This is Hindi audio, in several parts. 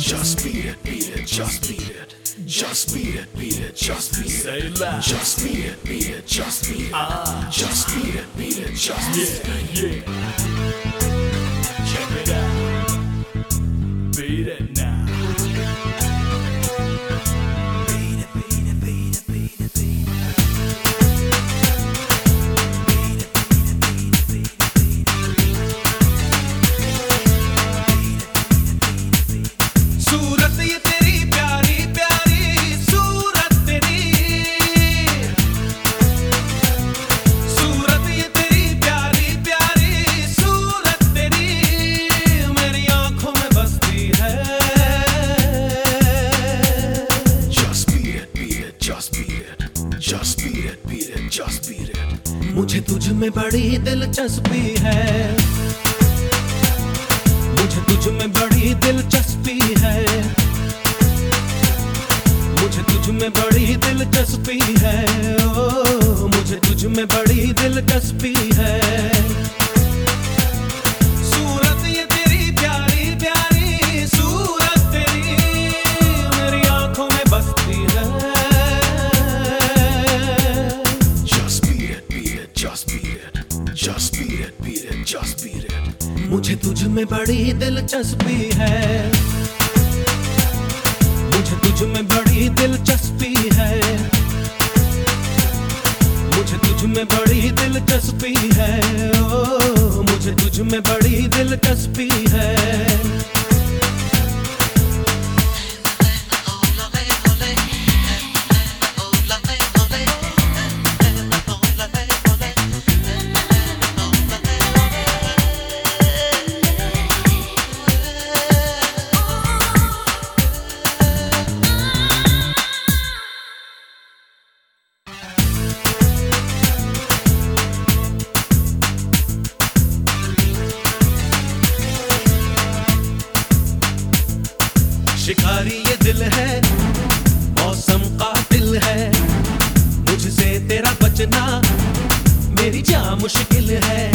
Just beat it, beat it, just beat it. Just beat it, beat it, just beat it. Say it loud. Just beat it, beat it, just beat it. Ah. Just beat it, beat it, just beat it. Yeah, yeah. Just beat it, beat it, just it. मुझे तुझ में बड़ी दिलचस्पी है। मुझे तुझ में बड़ी दिलचस्पी है। मुझे तुझ में बड़ी दिलचस्पी है। ओ मुझे तुझ में बड़ी दिलचस्पी तुझ में बड़ी दिलचस्पी है। मुझे, तुझ में बड़ी दिलचस्पी है। मुझे, तुझ में बड़ी दिलचस्पी है। ओ, मुझे, तुझ में बड़ी दिलचस्पी है। दिल है, मौसम का दिल है। मुझसे तेरा बचना मेरी जा मुश्किल है.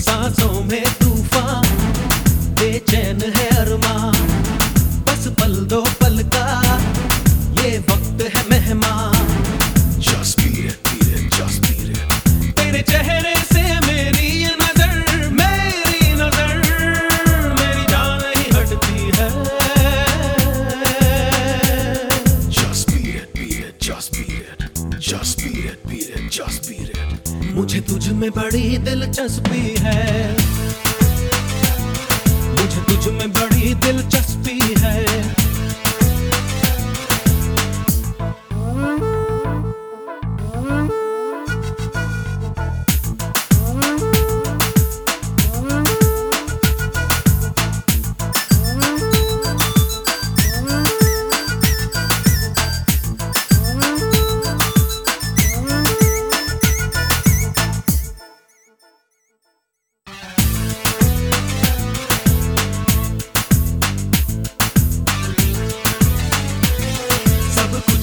सांसों में तूफ़ान, बेचैन है अरमा just beat it. Just beat it, beat it, just beat it. मुझे तुझ में बड़ी दिलचस्पी है मुझे तुझ में बड़ी दिलचस्पी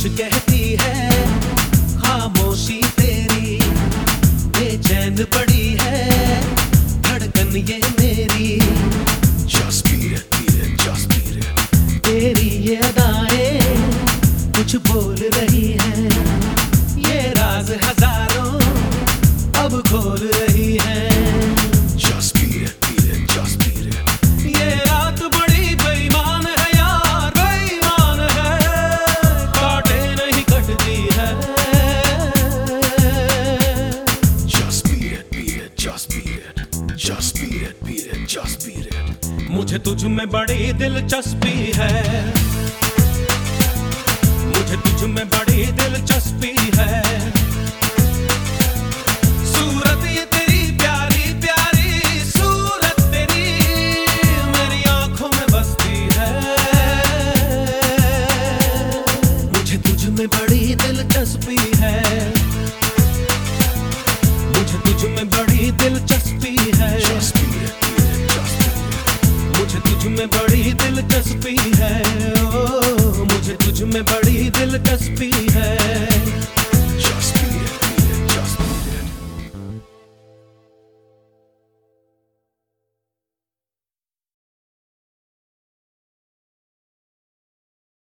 कहती है खामोशी तेरी बेचैन पड़ी है धड़कन ये मेरी. तेरी ये अदाएँ कुछ बोल Just beat it. मुझे तुझ में बड़ी दिलचस्पी है मुझे तुझ में बड़ी दिलचस्पी है में बड़ी दिलचस्पी है। ओ मुझे तुझ में बड़ी दिलचस्पी है।